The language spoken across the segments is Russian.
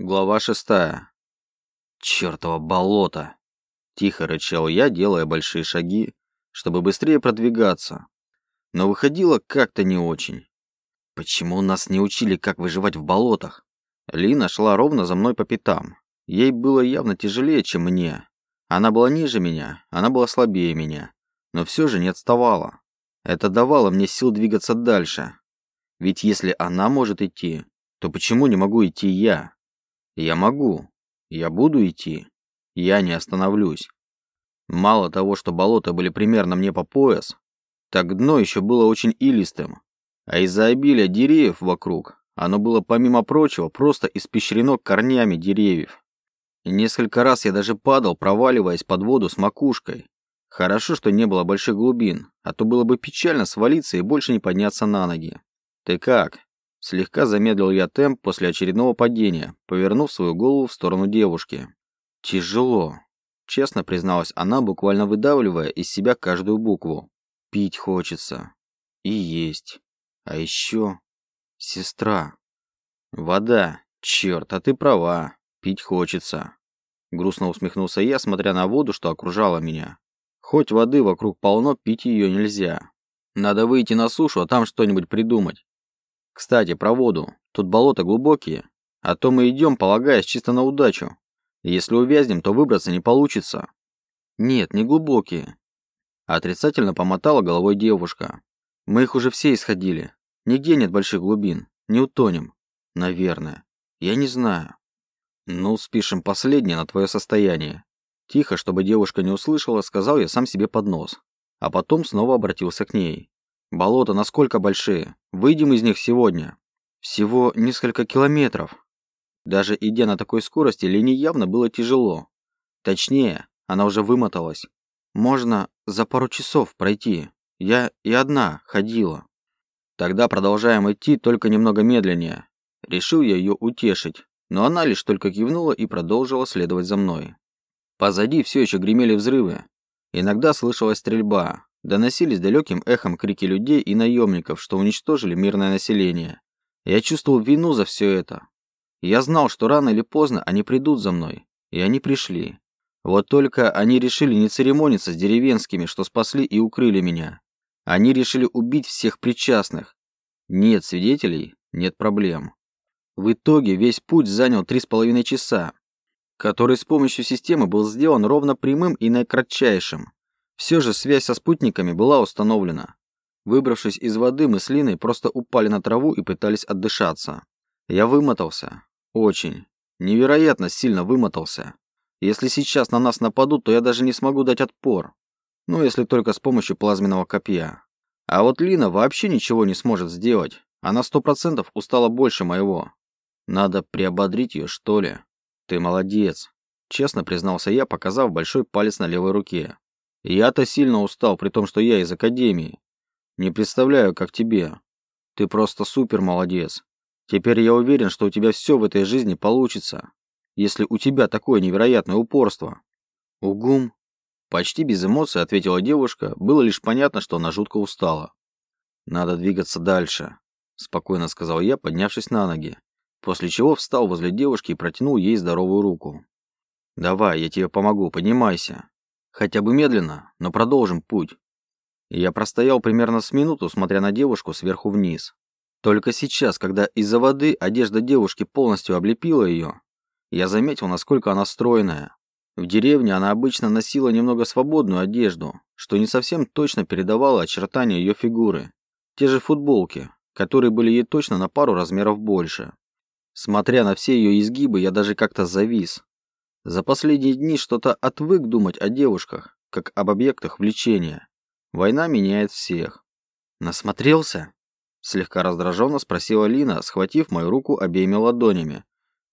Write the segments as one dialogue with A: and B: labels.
A: Глава шестая. Чёртово болото! Тихо рычал я, делая большие шаги, чтобы быстрее продвигаться. Но выходило как-то не очень. Почему нас не учили, как выживать в болотах? Лина шла ровно за мной по пятам. Ей было явно тяжелее, чем мне. Она была ниже меня, она была слабее меня, но все же не отставала. Это давало мне сил двигаться дальше. Ведь если она может идти, то почему не могу идти я? Я могу. Я буду идти. Я не остановлюсь. Мало того, что болота были примерно мне по пояс, так дно еще было очень илистым. А из-за обилия деревьев вокруг, оно было, помимо прочего, просто испещрено корнями деревьев. Несколько раз я даже падал, проваливаясь под воду с макушкой. Хорошо, что не было больших глубин, а то было бы печально свалиться и больше не подняться на ноги. «Ты как?» Слегка замедлил я темп после очередного падения, повернув свою голову в сторону девушки. «Тяжело», — честно призналась она, буквально выдавливая из себя каждую букву. «Пить хочется. И есть. А еще... Сестра. Вода. Черт, а ты права. Пить хочется». Грустно усмехнулся я, смотря на воду, что окружала меня. Хоть воды вокруг полно, пить ее нельзя. Надо выйти на сушу, а там что-нибудь придумать. Кстати, про воду. Тут болота глубокие, а то мы идем, полагаясь чисто на удачу. Если увязнем, то выбраться не получится. Нет, не глубокие. Отрицательно помотала головой девушка. Мы их уже все исходили. Нигде нет больших глубин. Не утонем. Наверное. Я не знаю. Ну, спишем последнее на твое состояние. Тихо, чтобы девушка не услышала, сказал я сам себе под нос. А потом снова обратился к ней. Болота насколько большие? Выйдем из них сегодня. Всего несколько километров. Даже идя на такой скорости, Лене явно было тяжело. Точнее, она уже вымоталась. Можно за пару часов пройти. Я и одна ходила. Тогда продолжаем идти, только немного медленнее. Решил я ее утешить, но она лишь только кивнула и продолжила следовать за мной. Позади все еще гремели взрывы. Иногда слышалась стрельба, Доносились далеким эхом крики людей и наемников, что уничтожили мирное население. Я чувствовал вину за все это. Я знал, что рано или поздно они придут за мной. И они пришли. Вот только они решили не церемониться с деревенскими, что спасли и укрыли меня. Они решили убить всех причастных. Нет свидетелей, нет проблем. В итоге весь путь занял три с половиной часа, который с помощью системы был сделан ровно прямым и наикратчайшим. Все же связь со спутниками была установлена. Выбравшись из воды, мы с Линой просто упали на траву и пытались отдышаться. Я вымотался. Очень. Невероятно сильно вымотался. Если сейчас на нас нападут, то я даже не смогу дать отпор. Ну, если только с помощью плазменного копья. А вот Лина вообще ничего не сможет сделать. Она сто процентов устала больше моего. Надо приободрить ее, что ли. Ты молодец. Честно признался я, показав большой палец на левой руке. Я-то сильно устал, при том, что я из академии. Не представляю, как тебе. Ты просто супер молодец. Теперь я уверен, что у тебя все в этой жизни получится, если у тебя такое невероятное упорство. Угум. Почти без эмоций ответила девушка, было лишь понятно, что она жутко устала. Надо двигаться дальше, спокойно сказал я, поднявшись на ноги, после чего встал возле девушки и протянул ей здоровую руку. Давай, я тебе помогу, поднимайся. Хотя бы медленно, но продолжим путь. я простоял примерно с минуту, смотря на девушку сверху вниз. Только сейчас, когда из-за воды одежда девушки полностью облепила ее, я заметил, насколько она стройная. В деревне она обычно носила немного свободную одежду, что не совсем точно передавало очертания ее фигуры. Те же футболки, которые были ей точно на пару размеров больше. Смотря на все ее изгибы, я даже как-то завис, за последние дни что-то отвык думать о девушках, как об объектах влечения. Война меняет всех. Насмотрелся? Слегка раздраженно спросила Лина, схватив мою руку обеими ладонями,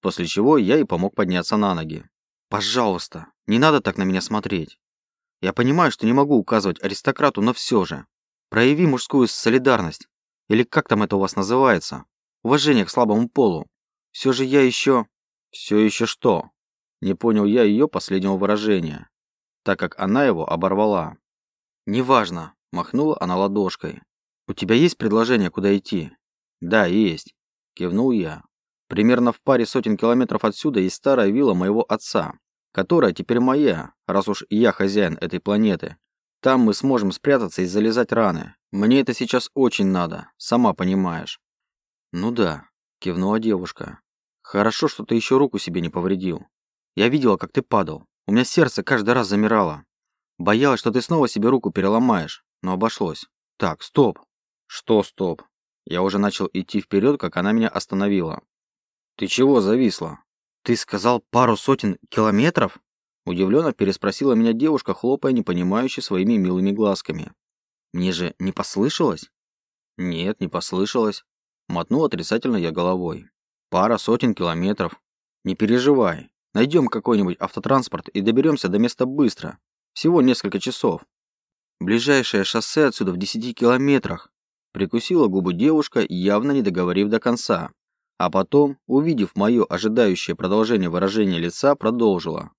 A: после чего я и помог подняться на ноги. Пожалуйста, не надо так на меня смотреть. Я понимаю, что не могу указывать аристократу, но все же. Прояви мужскую солидарность. Или как там это у вас называется? Уважение к слабому полу. Все же я еще... Все еще что? Не понял я ее последнего выражения, так как она его оборвала. «Неважно», – махнула она ладошкой. «У тебя есть предложение, куда идти?» «Да, есть», – кивнул я. Примерно в паре сотен километров отсюда есть старая вилла моего отца, которая теперь моя, раз уж я хозяин этой планеты. Там мы сможем спрятаться и залезать раны. Мне это сейчас очень надо, сама понимаешь. Ну да, кивнула девушка. Хорошо, что ты еще руку себе не повредил. Я видела, как ты падал. У меня сердце каждый раз замирало. Боялась, что ты снова себе руку переломаешь, но обошлось. Так, стоп. Что стоп? Я уже начал идти вперед, как она меня остановила. Ты чего зависла? Ты сказал пару сотен километров? Удивленно переспросила меня девушка, хлопая непонимающе своими милыми глазками. Мне же не послышалось? Нет, не послышалось. Мотнул отрицательно я головой. Пара сотен километров. Не переживай. Найдем какой-нибудь автотранспорт и доберемся до места быстро. Всего несколько часов. Ближайшее шоссе отсюда в десяти километрах. Прикусила губы девушка, явно не договорив до конца. А потом, увидев мое ожидающее продолжение выражения лица, продолжила.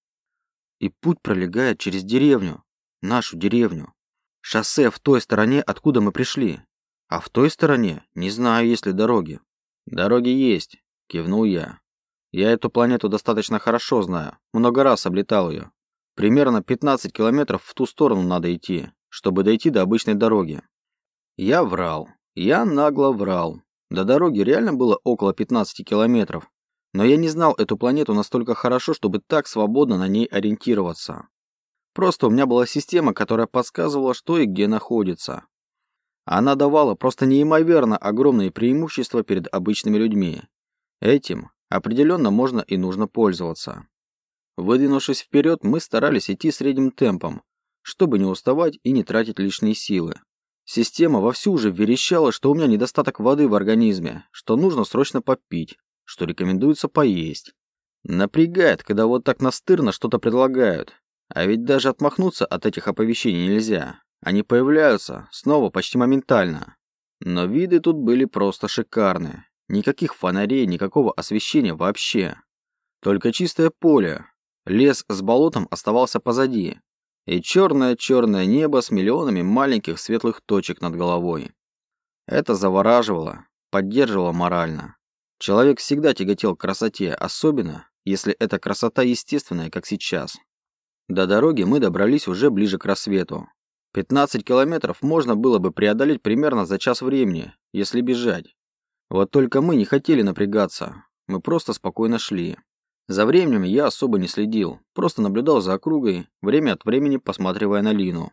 A: И путь пролегает через деревню. Нашу деревню. Шоссе в той стороне, откуда мы пришли. А в той стороне не знаю, есть ли дороги. Дороги есть, кивнул я. Я эту планету достаточно хорошо знаю. Много раз облетал ее. Примерно 15 километров в ту сторону надо идти, чтобы дойти до обычной дороги. Я врал. Я нагло врал. До дороги реально было около 15 километров, но я не знал эту планету настолько хорошо, чтобы так свободно на ней ориентироваться. Просто у меня была система, которая подсказывала, что и где находится. Она давала просто неимоверно огромные преимущества перед обычными людьми. Этим определенно можно и нужно пользоваться. Выдвинувшись вперед, мы старались идти средним темпом, чтобы не уставать и не тратить лишние силы. Система вовсю уже верещала, что у меня недостаток воды в организме, что нужно срочно попить, что рекомендуется поесть. Напрягает, когда вот так настырно что-то предлагают. А ведь даже отмахнуться от этих оповещений нельзя. Они появляются снова почти моментально. Но виды тут были просто шикарные. Никаких фонарей, никакого освещения вообще. Только чистое поле. Лес с болотом оставался позади и черное-черное небо с миллионами маленьких светлых точек над головой. Это завораживало, поддерживало морально. Человек всегда тяготел к красоте, особенно, если эта красота естественная, как сейчас. До дороги мы добрались уже ближе к рассвету. 15 километров можно было бы преодолеть примерно за час времени, если бежать. Вот только мы не хотели напрягаться, мы просто спокойно шли. За временем я особо не следил, просто наблюдал за округой, время от времени посматривая на Лину.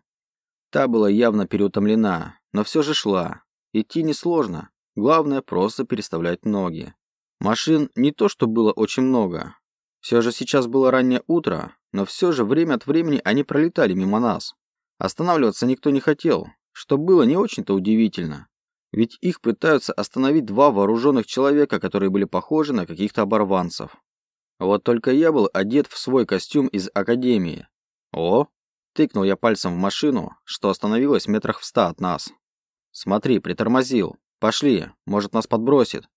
A: Та была явно переутомлена, но все же шла. Идти несложно, главное просто переставлять ноги. Машин не то что было очень много. Все же сейчас было раннее утро, но все же время от времени они пролетали мимо нас. Останавливаться никто не хотел, что было не очень-то удивительно. Ведь их пытаются остановить два вооруженных человека, которые были похожи на каких-то оборванцев. Вот только я был одет в свой костюм из академии. О! Тыкнул я пальцем в машину, что остановилась метрах в ста от нас. Смотри, притормозил. Пошли, может нас подбросит.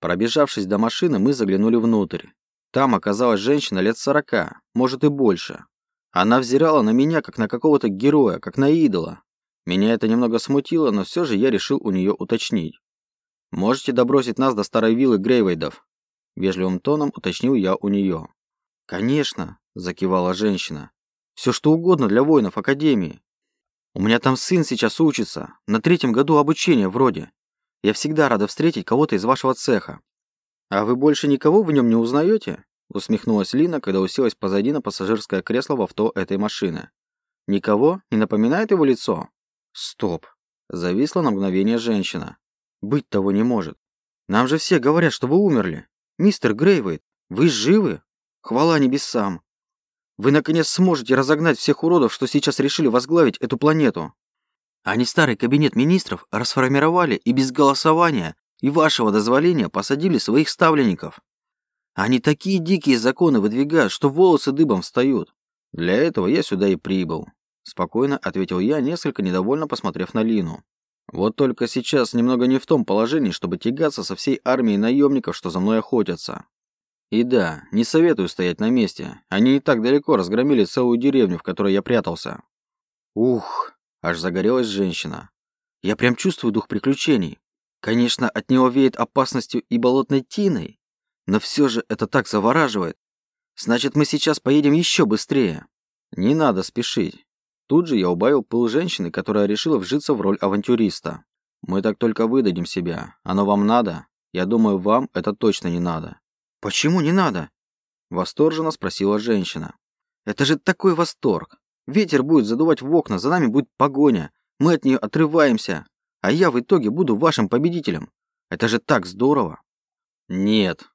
A: Пробежавшись до машины, мы заглянули внутрь. Там оказалась женщина лет сорока, может и больше. Она взирала на меня, как на какого-то героя, как на идола. Меня это немного смутило, но все же я решил у нее уточнить. «Можете добросить нас до старой виллы Грейвейдов?» Вежливым тоном уточнил я у нее. «Конечно», – закивала женщина. «Все что угодно для воинов Академии. У меня там сын сейчас учится, на третьем году обучения вроде. Я всегда рада встретить кого-то из вашего цеха». «А вы больше никого в нем не узнаете?» Усмехнулась Лина, когда уселась позади на пассажирское кресло в авто этой машины. «Никого? Не напоминает его лицо?» «Стоп!» Зависла на мгновение женщина. «Быть того не может. Нам же все говорят, что вы умерли. «Мистер Грейвейт, вы живы? Хвала небесам! Вы, наконец, сможете разогнать всех уродов, что сейчас решили возглавить эту планету. Они старый кабинет министров расформировали и без голосования и вашего дозволения посадили своих ставленников. Они такие дикие законы выдвигают, что волосы дыбом встают. Для этого я сюда и прибыл», – спокойно ответил я, несколько недовольно посмотрев на Лину. Вот только сейчас немного не в том положении, чтобы тягаться со всей армией наемников, что за мной охотятся. И да, не советую стоять на месте. Они не так далеко разгромили целую деревню, в которой я прятался. Ух, аж загорелась женщина. Я прям чувствую дух приключений. Конечно, от него веет опасностью и болотной тиной, Но все же это так завораживает. Значит, мы сейчас поедем еще быстрее. Не надо спешить. Тут же я убавил пыл женщины, которая решила вжиться в роль авантюриста. Мы так только выдадим себя. Оно вам надо? Я думаю, вам это точно не надо. Почему не надо? Восторженно спросила женщина. Это же такой восторг. Ветер будет задувать в окна, за нами будет погоня. Мы от нее отрываемся. А я в итоге буду вашим победителем. Это же так здорово. Нет,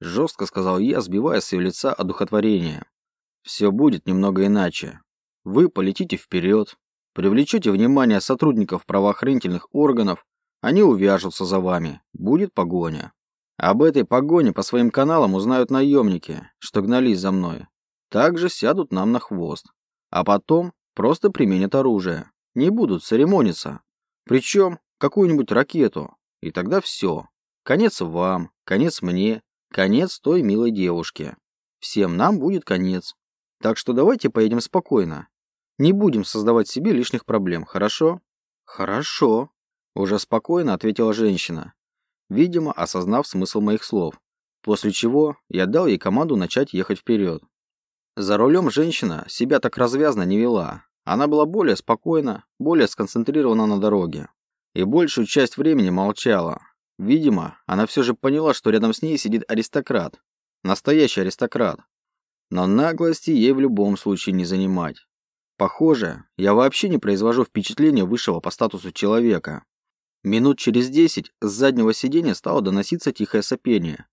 A: жестко сказал я, сбивая с ее лица одухотворение. Все будет немного иначе. Вы полетите вперед, привлечете внимание сотрудников правоохранительных органов, они увяжутся за вами, будет погоня. Об этой погоне по своим каналам узнают наемники, что гнались за мной. Также сядут нам на хвост. А потом просто применят оружие. Не будут церемониться. Причем какую-нибудь ракету. И тогда все. Конец вам, конец мне, конец той милой девушке. Всем нам будет конец. Так что давайте поедем спокойно. Не будем создавать себе лишних проблем, хорошо? Хорошо. Уже спокойно ответила женщина, видимо, осознав смысл моих слов. После чего я дал ей команду начать ехать вперед. За рулем женщина себя так развязно не вела. Она была более спокойна, более сконцентрирована на дороге. И большую часть времени молчала. Видимо, она все же поняла, что рядом с ней сидит аристократ. Настоящий аристократ. Но наглости ей в любом случае не занимать. Похоже, я вообще не произвожу впечатления высшего по статусу человека. Минут через десять с заднего сиденья стало доноситься тихое сопение.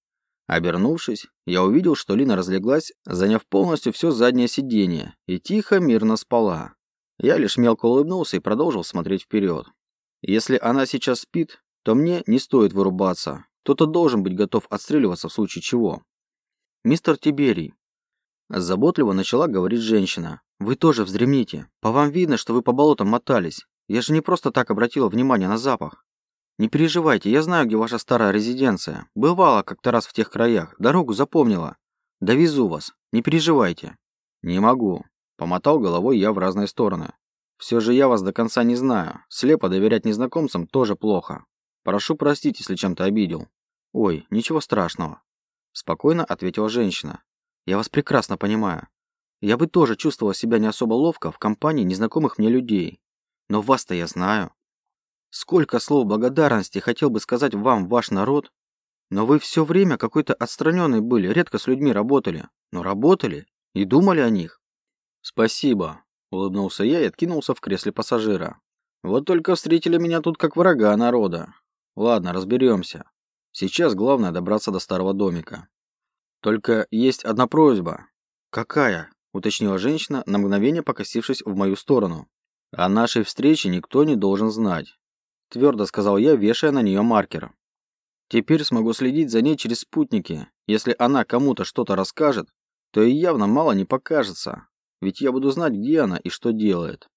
A: Обернувшись, я увидел, что Лина разлеглась, заняв полностью все заднее сиденье, и тихо, мирно спала. Я лишь мелко улыбнулся и продолжил смотреть вперед. Если она сейчас спит, то мне не стоит вырубаться. Кто-то должен быть готов отстреливаться в случае чего. «Мистер Тиберий», Заботливо начала говорить женщина. «Вы тоже вздремните. По вам видно, что вы по болотам мотались. Я же не просто так обратила внимание на запах. Не переживайте, я знаю, где ваша старая резиденция. Бывала как-то раз в тех краях. Дорогу запомнила. Довезу вас. Не переживайте». «Не могу», – помотал головой я в разные стороны. «Все же я вас до конца не знаю. Слепо доверять незнакомцам тоже плохо. Прошу простить, если чем-то обидел». «Ой, ничего страшного», – спокойно ответила женщина. Я вас прекрасно понимаю. Я бы тоже чувствовала себя не особо ловко в компании незнакомых мне людей. Но вас-то я знаю. Сколько слов благодарности хотел бы сказать вам ваш народ, но вы все время какой-то отстраненный были, редко с людьми работали. Но работали и думали о них. Спасибо, улыбнулся я и откинулся в кресле пассажира. Вот только встретили меня тут как врага народа. Ладно, разберемся. Сейчас главное добраться до старого домика. Только есть одна просьба. Какая? уточнила женщина, на мгновение покосившись в мою сторону. О нашей встрече никто не должен знать, твердо сказал я, вешая на нее маркер. Теперь смогу следить за ней через спутники. Если она кому-то что-то расскажет, то и явно мало не покажется, ведь я буду знать, где она и что делает.